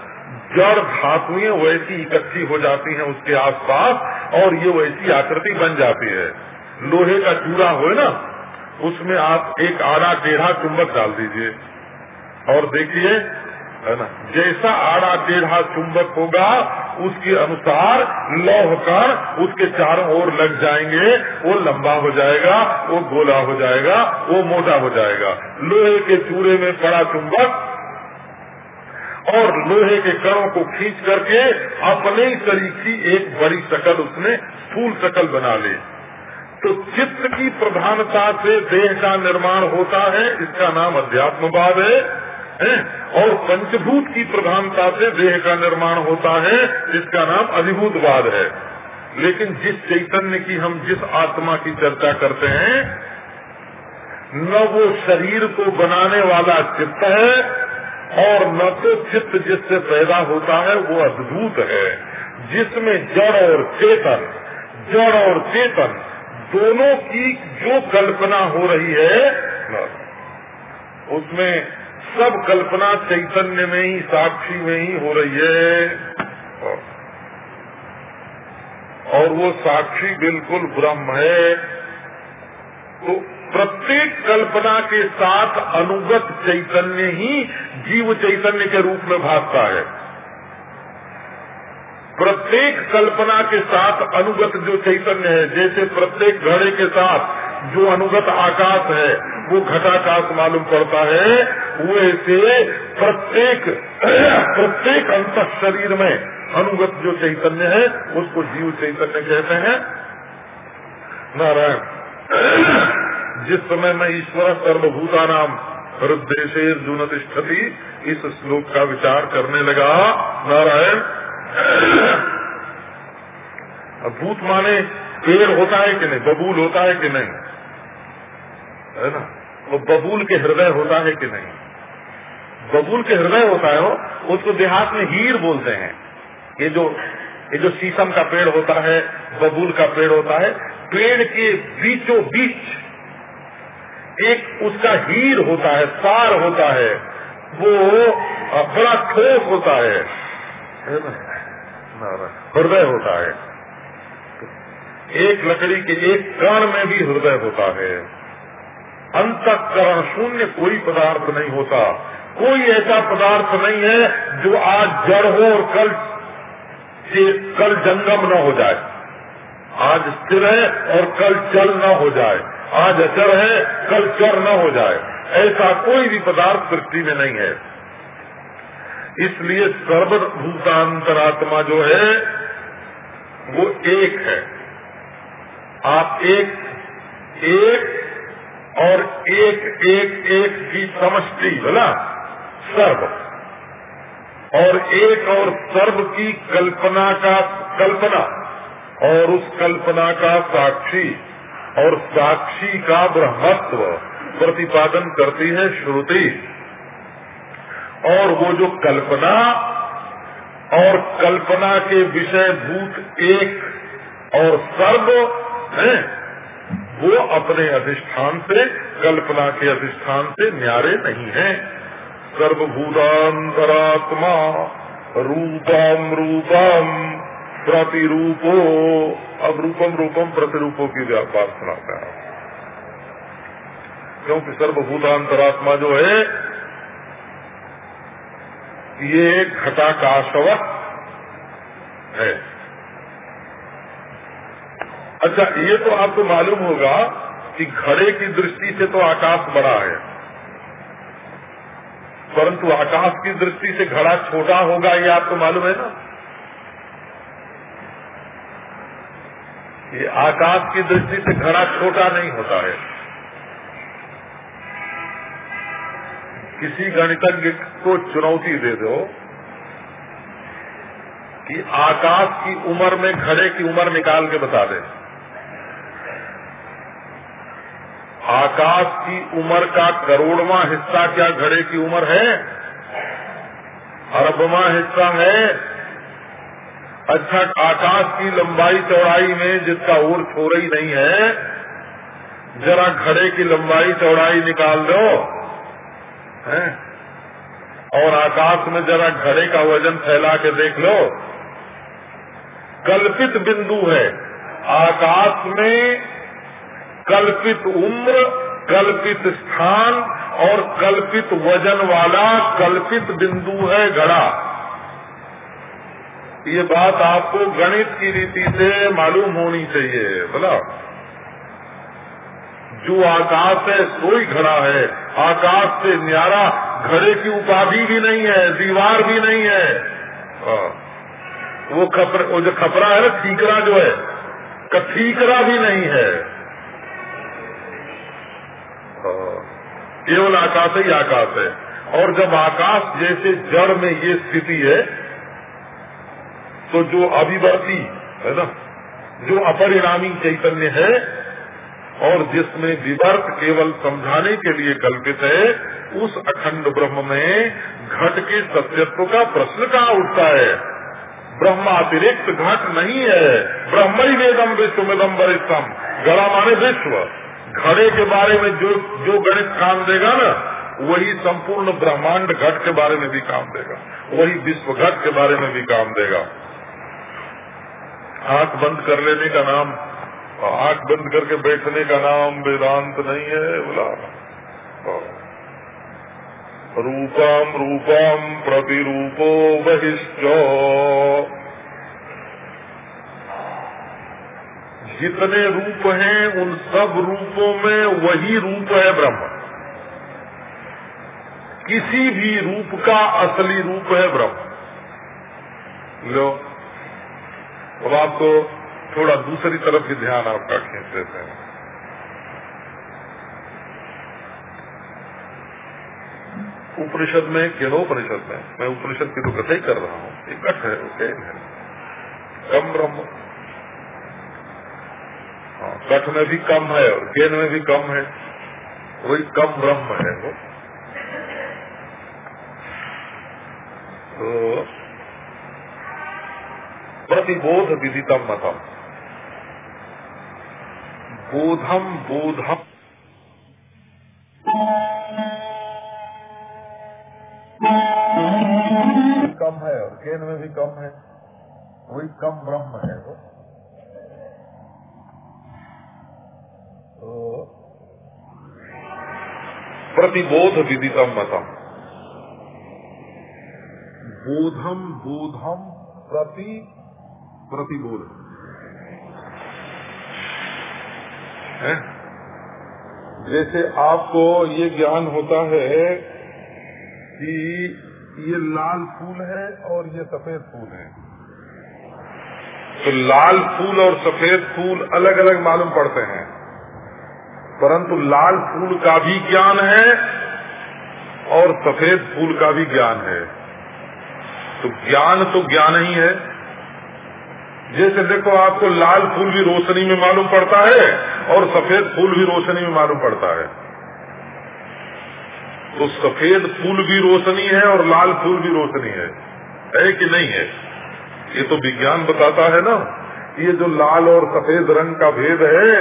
जड़ धातुएँ वैसी इकट्ठी हो जाती हैं उसके आसपास और ये वैसी आकृति बन जाती है। लोहे का चूड़ा हो ना? उसमें आप एक आड़ा टेढ़ा चुंबक डाल दीजिए। और देखिए, है ना, जैसा आड़ा टेढ़ा चुंबक होगा, उसके अनुसार लौह कण उसके चारों ओर लग जाएँगे। वो लंबा हो जाएगा, वो गोला हो जाएगा, वो मोटा हो जाएगा। लोहे के चूड़े में पड़ा चुंबक और लोहे के कणों को खींच करके अपने ही शरीर की एक बड़ी शकल उसने फूल शकल बना ले। तो चित्त की प्रधानता से देह का निर्माण होता है, इसका नाम अध्यात्मवाद है है? और पंचभूत की प्रधानता से देह का निर्माण होता है, इसका नाम अधिभूतवाद है। लेकिन जिस चैतन्य की हम, जिस आत्मा की चर्चा करते हैं, न वो शरीर को बनाने वाला चित्त है, और न तो चित्त जिससे पैदा होता है, वो अद्भुत है। जिसमें जड़ और चेतन, जड़ और चेतन दोनों की जो कल्पना हो रही है, उसमें सब कल्पना चैतन्य में ही, साक्षी में ही हो रही है। और वो साक्षी बिल्कुल ब्रह्म है। तो प्रत्येक कल्पना के साथ अनुगत चैतन्य ही जीव चैतन्य के रूप में भागता है। प्रत्येक कल्पना के साथ अनुगत जो चैतन्य है, जैसे प्रत्येक घड़े के साथ जो अनुगत आकाश है, वो घटाकाश मालूम पड़ता है, वैसे प्रत्येक प्रत्येक अंत शरीर में अनुगत जो चैतन्य है, उसको जीव चैतन्य कहते हैं। नारायण, जिस समय में ईश्वर सर्वभूता नाम हृदय जुन तिष्ठती इस श्लोक का विचार करने लगा। नारायण भूत माने पेड़ होता है कि नहीं? बबूल होता है कि नहीं? है ना? वो बबूल के हृदय होता है कि नहीं? बबूल के हृदय होता है वो, उसको देहात में हीर बोलते हैं। ये जो ये जो शीशम का पेड़ होता है, बबूल का पेड़ होता है, पेड़ के बीचों बीच एक उसका हीर होता है, सार होता है, वो बड़ा ठोस होता है। हृदय होता है। एक लकड़ी के एक कण में भी हृदय होता है। अंतकरण शून्य कोई पदार्थ नहीं होता। कोई ऐसा पदार्थ नहीं है जो आज जड़ हो और कल कल जंगम न हो जाए। आज स्थिर है और कल चल न हो जाए। आज अचर है, कल चर न हो जाए। ऐसा कोई भी पदार्थ सृष्टि में नहीं है। इसलिए सर्वभूतांतरात्मा जो है, वो एक है। आप एक एक और एक एक एक की समष्टि बोला सर्व। और एक और सर्व की कल्पना का कल्पना और उस कल्पना का साक्षी और साक्षी का ब्रह्मत्व प्रतिपादन करती है श्रुति। और वो जो कल्पना और कल्पना के विषय भूत एक और सर्व है, वो अपने अधिष्ठान से, कल्पना के अधिष्ठान से न्यारे नहीं है। सर्वभूतांतरात्मा रूपम रूपम प्रतिरूपो, अब रूपम रूपम प्रतिरूपो की व्यापार सुनाता है। क्योंकि सर्वभूतांतरात्मा जो है ये घटाकाशव है। अच्छा ये तो आपको मालूम होगा कि घड़े की दृष्टि से तो आकाश बड़ा है। परंतु आकाश की दृष्टि से घड़ा छोटा होगा, ये आपको मालूम है ना? ये आकाश की दृष्टि से घड़ा छोटा नहीं होता है। किसी गणितज्ञ को चुनौती दे दो कि आकाश की उम्र में, घड़े की उम्र निकाल के बता दे। आकाश की उम्र का करोड़वा हिस्सा क्या घड़े की उम्र है? अरबवा हिस्सा है। अच्छा आकाश की लंबाई चौड़ाई में जिसका ओर छोड़ ही नहीं है, जरा घड़े की लंबाई चौड़ाई निकाल दो। है? और आकाश में जरा घड़े का वज़न फैला के देख लो। कल्पित बिंदु है। आकाश में कल्पित उम्र, कल्पित स्थान और कल्पित वज़न वाला कल्पित बिंदु है घड़ा। ये बात आपको गणित की रीति से मालूम होनी चाहिए, बोला। जो आकाश है सोई घड़ा है आकाश से न्यारा घड़े की उपाधि भी नहीं है, दीवार भी नहीं है हाँ। वो खपर, वो जो खपरा है ना, ठीकरा जो है ठीकरा भी नहीं है हाँ। केवल आकाश ही आकाश है और जब आकाश जैसे जड़ में ये स्थिति है तो जो अभिवर्ती है ना, जो अपरिणामी चैतन्य है और जिसमें विवर्त केवल समझाने के लिए कल्पित है, उस अखंड ब्रह्म में घट के सत्यत्व का प्रश्न कहाँ उठता है? ब्रह्म अतिरिक्त घट नहीं है। ब्रह्म ही वेदम विश्व मेदम वरिष्ठम। गड़ा माने विश्व। घड़े के बारे में जो जो गणित काम देगा ना, वही संपूर्ण ब्रह्मांड घट के बारे में भी काम देगा। वही विश्व घट के बारे में भी काम देगा। आँख बंद कर लेने का नाम आँख बंद करके बैठने का नाम वेदांत नहीं है, बोला। रूपम रूपम प्रतिरूपो बहिष्ट। जितने रूप हैं, उन सब रूपों में वही रूप है ब्रह्म। किसी भी रूप का असली रूप है ब्रह्म। लो। अब आपको थोड़ा दूसरी तरफ़ भी ध्यान आपका खींच देते हैं। उपनिषद में केनोपनिषद में, मैं उपनिषद की तो कथा ही कर रहा हूँ एक कठ है केन है। कम ब्रह्म हाँ कठ में भी कम है और केन में भी कम है, वही कम ब्रह्म है वो। तो प्रतिबोध विदितम मतम। बोधम बोधम। कम है और केन में भी कम है, वही कम ब्रह्म है वो। तो प्रतिबोध विदितम मतम। बोधम बोधम प्रति प्रतिबोध। है। जैसे आपको ये ज्ञान होता है कि ये लाल फूल है और ये सफ़ेद फूल है। तो लाल फूल और सफ़ेद फूल अलग अलग मालूम पड़ते हैं। परंतु लाल फूल का भी ज्ञान है और सफ़ेद फूल का भी ज्ञान है। तो ज्ञान तो ज्ञान ही है। जैसे देखो आपको लाल फूल भी रोशनी में मालूम पड़ता है और सफ़ेद फूल भी रोशनी में मालूम पड़ता है। तो सफ़ेद फूल भी रोशनी है और लाल फूल भी रोशनी है। है कि नहीं है? ये तो विज्ञान बताता है ना, ये जो लाल और सफ़ेद रंग का भेद है,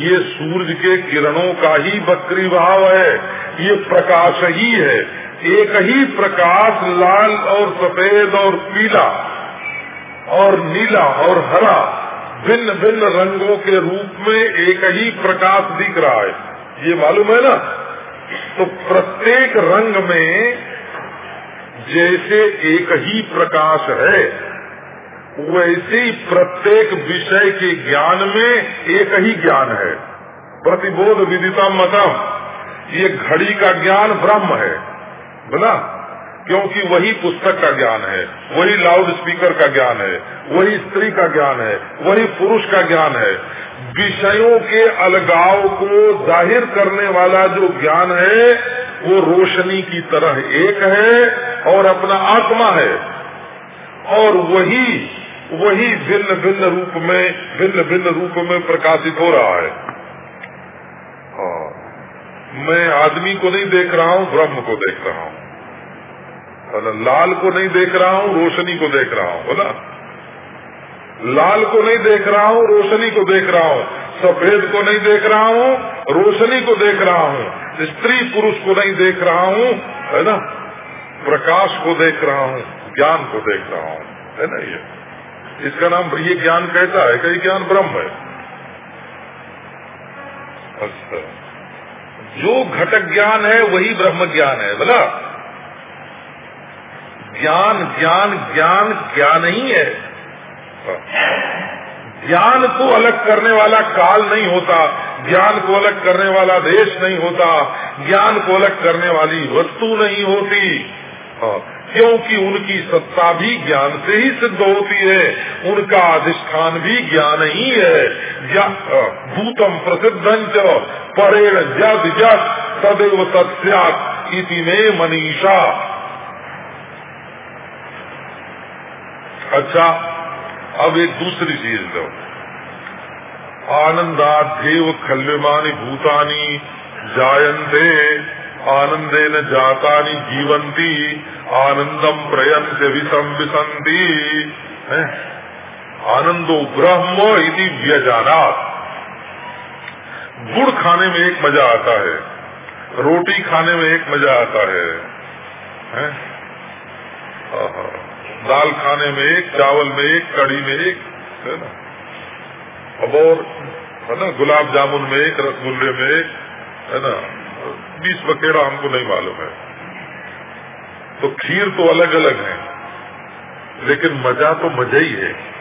ये सूरज के किरणों का ही बकरी भाव है, ये प्रकाश ही है। एक ही प्रकाश लाल और सफ़ेद और पीला और नीला और हरा, भिन्न भिन्न रंगों के रूप में एक ही प्रकाश दिख रहा है। ये मालूम है ना? तो प्रत्येक रंग में जैसे एक ही प्रकाश है, वैसे ही प्रत्येक विषय के ज्ञान में एक ही ज्ञान है। प्रतिबोध विदिता मतम ये घड़ी का ज्ञान ब्रह्म है। बोला क्योंकि वही पुस्तक का ज्ञान है, वही लाउड स्पीकर का ज्ञान है, वही स्त्री का ज्ञान है, वही पुरुष का ज्ञान है। विषयों के अलगाव को ज़ाहिर करने वाला जो ज्ञान है, वो रोशनी की तरह एक है और अपना आत्मा है। और वही वही भिन्न भिन्न रूप में, भिन्न भिन्न रूप में प्रकाशित हो रहा है। हाँ। मैं आदमी को नहीं देख रहा हूँ, ब्रह्म को देख रहा हूँ। लाल को नहीं देख रहा हूँ, रोशनी को देख रहा हूँ, बोला। लाल को नहीं देख रहा हूँ, रोशनी को देख रहा हूँ, सफ़ेद को नहीं देख रहा हूँ, रोशनी को देख रहा हूँ, स्त्री पुरुष को नहीं देख रहा हूँ, है ना? प्रकाश को देख रहा हूँ, ज्ञान को देख रहा हूँ, है ना ये? इसका नाम ये ज्ञान कहता है? कई ज्ञान ब्रह्म है। अच्छा। जो घटक ज्ञान है, वही ब्रह्म ज्ञान है, बोला। ज्ञान ज्ञान ज्ञान ज्ञान ही है। ज्ञान को अलग करने वाला काल नहीं होता ज्ञान को अलग करने वाला देश नहीं होता ज्ञान को अलग करने वाली वस्तु नहीं होती। हाँ, क्योंकि उनकी सत्ता भी ज्ञान से ही सिद्ध होती है उनका अधिष्ठान भी ज्ञान ही है। भूतम प्रसिद्ध परेण जद जद तदेव तत्स्यात इति में मनीषा। अच्छा अब एक दूसरी चीज़ लो। आनंदाध्यव खल्यमानी भूतानी जायन्ते आनंदे न जाता जीवंती आनंदम प्रयंत विषम विसंती आनंदो ब्रह्म इति व्यजाना गुड़ खाने में एक मज़ा आता है रोटी खाने में एक मज़ा आता है, है? दाल खाने में एक, चावल में एक कड़ी में एक, है ना? अब और, है ना, गुलाब जामुन में एक, रसगुल्ले में एक, है ना? बीस बकेड़ा हमको नहीं मालूम है। तो खीर तो अलग अलग है, लेकिन मज़ा तो मज़ा ही है।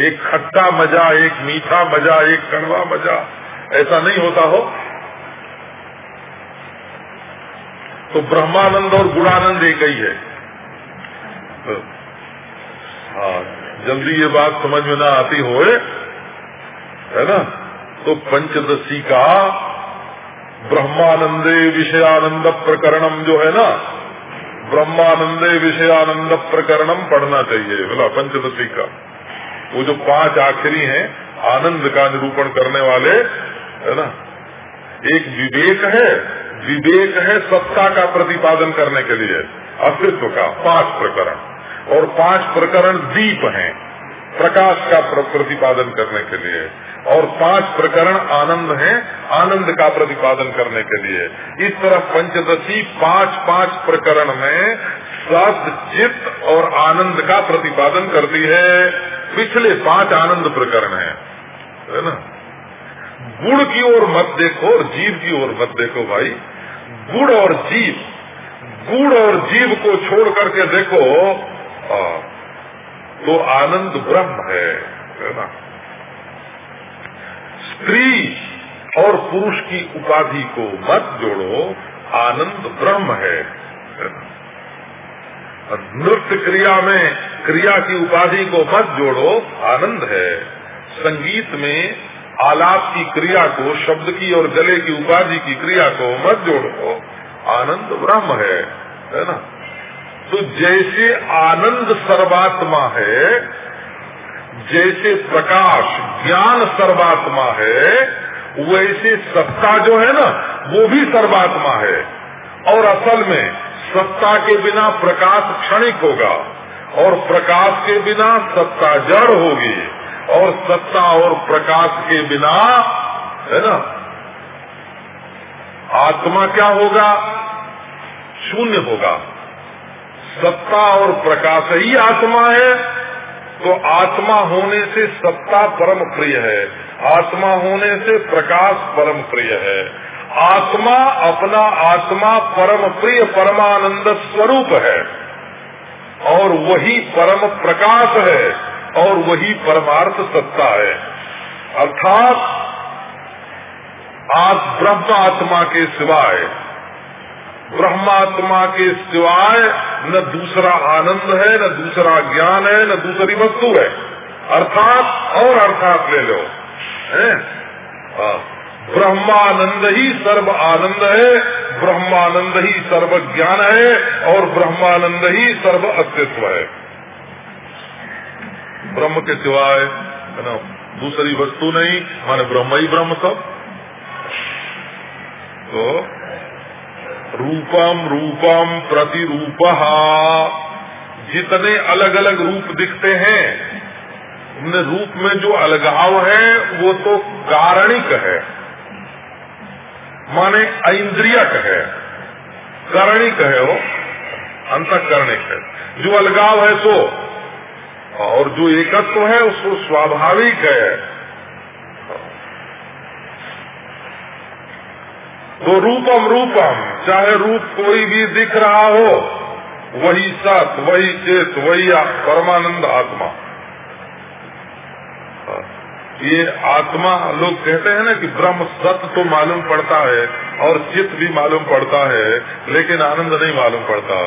एक खट्टा मज़ा, एक मीठा मज़ा, एक कड़वा मज़ा, ऐसा नहीं होता हो। तो ब्रह्मानंद और गुणानंद एक ही है हाँ। जल्दी ये बात समझ में ना आती हो है ना? तो पंचदशी का ब्रह्मानंदे विषयानंद प्रकरणम जो है ना, ब्रह्मानंदे विषयानंद प्रकरणम पढ़ना चाहिए, बोला पंचदशी का। वो जो पाँच आखिरी हैं, आनंद का निरूपण करने वाले, है ना? एक विवेक है विवेक है सत्ता का प्रतिपादन करने के लिए, अस्तित्व का, पाँच प्रकरण। और पाँच प्रकरण दीप हैं, प्रकाश का प्रतिपादन करने के लिए। और पाँच प्रकरण आनंद हैं, आनंद का प्रतिपादन करने के लिए। इस तरह पंचदशी पाँच पाँच प्रकरण में सत चित्त और आनंद का प्रतिपादन करती है। पिछले पाँच आनंद प्रकरण है ना? गुड़ की ओर मत देखो और जीव की ओर मत देखो भाई। गुड़ और जीव गुड़ और जीव को छोड़ करके देखो तो आनंद ब्रह्म है है ना? स्त्री और पुरुष की उपाधि को मत जोड़ो, आनंद ब्रह्म है नृत्य क्रिया में, क्रिया की उपाधि को मत जोड़ो, आनंद है। संगीत में आलाप की क्रिया को, शब्द की और गले की उपाधि की क्रिया को मत जोड़ो, आनंद ब्रह्म है है ना? तो जैसे आनंद सर्वात्मा है, जैसे प्रकाश, ज्ञान सर्वात्मा है, वैसे सत्ता जो है ना, वो भी सर्वात्मा है। और असल में सत्ता के बिना प्रकाश क्षणिक होगा, और प्रकाश के बिना सत्ता जड़ होगी, और सत्ता और प्रकाश के बिना, है ना, आत्मा क्या होगा? शून्य होगा। सत्ता और प्रकाश ही आत्मा है तो आत्मा होने से सत्ता परम प्रिय है, आत्मा होने से प्रकाश परम प्रिय है। आत्मा अपना आत्मा परम प्रिय परमानंद स्वरूप है, और वही परम प्रकाश है, और वही परमार्थ सत्ता है। अर्थात, आज ब्रह्म आत्मा के सिवाय, ब्रह्मात्मा के सिवाय न दूसरा आनंद है, न दूसरा ज्ञान है, न दूसरी वस्तु है। अर्थात और अर्थात ले लो। है? हाँ। ब्रह्मानंद ही सर्व आनंद है, ब्रह्मानंद ही सर्व ज्ञान है, और ब्रह्मानंद ही सर्व अस्तित्व है। ब्रह्म के सिवाय, है ना, दूसरी वस्तु नहीं, माने ब्रह्म ही ब्रह्म सब। तो रूपम रूपम प्रतिरूप। जितने अलग अलग रूप दिखते हैं उनमें रूप में जो अलगाव है, वो तो कारणिक है। माने इंद्रियक है। करणिक है वो, अंतकरणिक है। जो अलगाव है सो, और जो एकत्व है, उसको स्वाभाविक है। तो रूपम रूपम, चाहे रूप कोई भी दिख रहा हो, वही सत, वही चेत, वही परमानंद आत्मा। ये आत्मा लोग कहते हैं ना कि ब्रह्म सत्य तो मालूम पड़ता है, और चित्त भी मालूम पड़ता है, लेकिन आनंद नहीं मालूम पड़ता।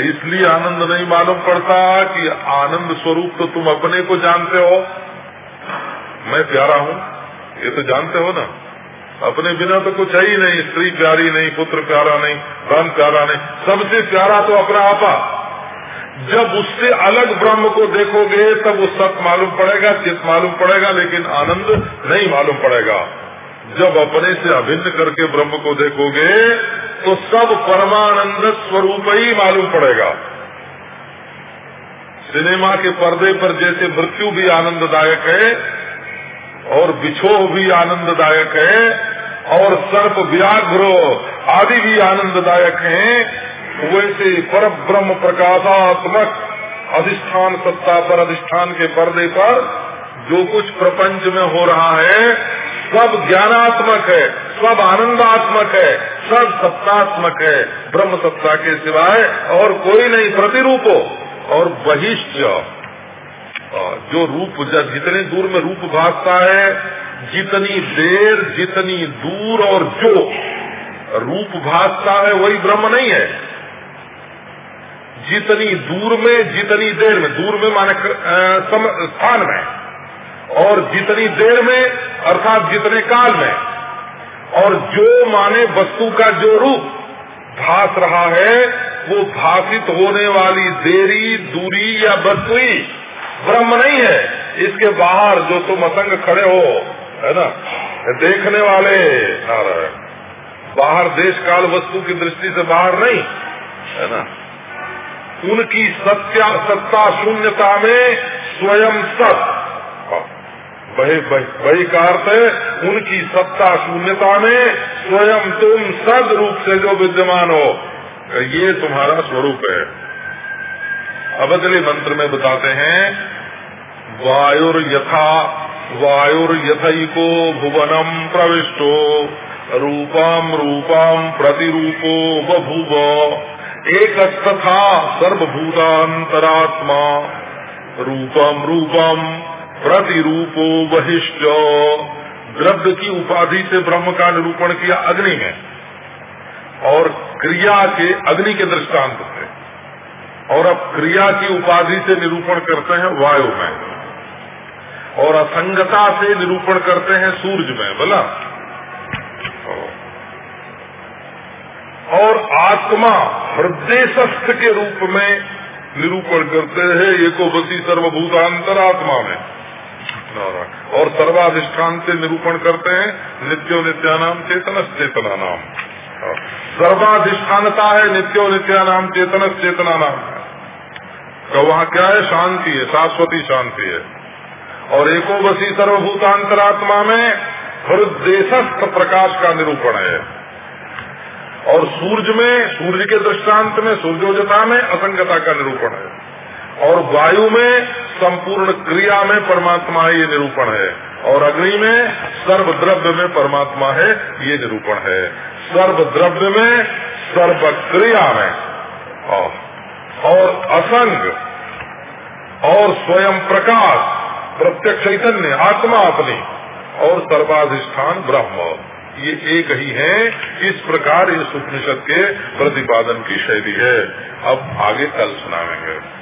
इसलिए आनंद नहीं मालूम पड़ता कि आनंद स्वरूप तो तुम अपने को जानते हो। मैं प्यारा हूँ, ये तो जानते हो ना। अपने बिना तो कुछ है ही नहीं, स्त्री प्यारी नहीं, पुत्र प्यारा नहीं, धन प्यारा नहीं, सबसे प्यारा तो अपना आपा। जब उससे अलग ब्रह्म को देखोगे, तब वो सत मालूम पड़ेगा, चित मालूम पड़ेगा, लेकिन आनंद नहीं मालूम पड़ेगा। जब अपने से अभिन्न करके ब्रह्म को देखोगे तो सब परमानंद स्वरूप ही मालूम पड़ेगा। सिनेमा के पर्दे पर जैसे मृत्यु भी आनंददायक है, और बिछोह भी आनंददायक है और सर्प व्याघ्र आदि भी आनंददायक हैं। वैसे पर ब्रह्म प्रकाशात्मक अधिष्ठान सत्ता पर, अधिष्ठान के पर्दे पर जो कुछ प्रपंच में हो रहा है, सब ज्ञानात्मक है, सब आनंदात्मक है, सब सत्तात्मक है। ब्रह्म सत्ता के सिवाय और कोई नहीं, प्रतिरूप। और बहिष्ठ जो रूप जितने दूर में रूप भागता है जितनी देर, जितनी दूर और जो रूप भागता है, वही ब्रह्म नहीं है। जितनी दूर में, जितनी देर में, दूर में माने स्थान में, और जितनी देर में, अर्थात जितने काल में, और जो माने वस्तु का जो रूप भास रहा है, वो भाषित होने वाली देरी, दूरी या वस्तु ब्रह्म नहीं है। इसके बाहर जो तुम असंग खड़े हो है ना? देखने वाले, नारायण, बाहर देश काल वस्तु की दृष्टि से बाहर नहीं, है ना? उनकी सत्या, सत्ता, शून्यता में स्वयं सत। वही का अर्थ है, उनकी सत्ता, शून्यता में स्वयं तुम सद रूप से जो विद्यमान हो। ये तुम्हारा स्वरूप है। अब अगले मंत्र में बताते हैं वायुर यथा वायुर यथको भुवनम प्रविष्टो रूपम रूपम प्रतिरूपो बभुव। एक तथा सर्वभूतांतरात्मा रूपम रूपम प्रतिरूपो वहिष्ठ द्रव्य की उपाधि से ब्रह्म का निरूपण किया अग्नि में और क्रिया के अग्नि के दृष्टांत से। और अब क्रिया की उपाधि से निरूपण करते हैं वायु में और असंगता से निरूपण करते हैं सूर्य में बोला। और आत्मा हृदय शस्त्र के रूप में निरूपण करते हैं एको बसी सर्वभूतांतरात्मा में। और सर्वाधिष्ठान से निरूपण करते हैं नित्यो नित्यानाम चेतन चेतना नाम सर्वाधिष्ठानता है नित्यो नित्यानाम चेतन चेतना नाम तो वहाँ क्या है? शांति है, शाश्वती शांति है। और एको बसी सर्वभूतांतरात्मा में हृदय प्रकाश का निरूपण है। और सूर्य में, सूर्य के दृष्टांत में, सूर्योजता में असंगता का निरूपण है। और वायु में संपूर्ण क्रिया में परमात्मा है ये निरूपण है। और अग्नि में सर्व द्रव्य में परमात्मा है, ये निरूपण है। सर्व द्रव्य में सर्व क्रिया में और असंग, और स्वयं प्रकाश प्रत्यक्ष चैतन्य, आत्मा अपने। और सर्वाधिष्ठान ब्रह्म। ये एक ही है। इस प्रकार इस उपनिषद के प्रतिपादन की शैली है। अब आगे कल सुनाएँगे।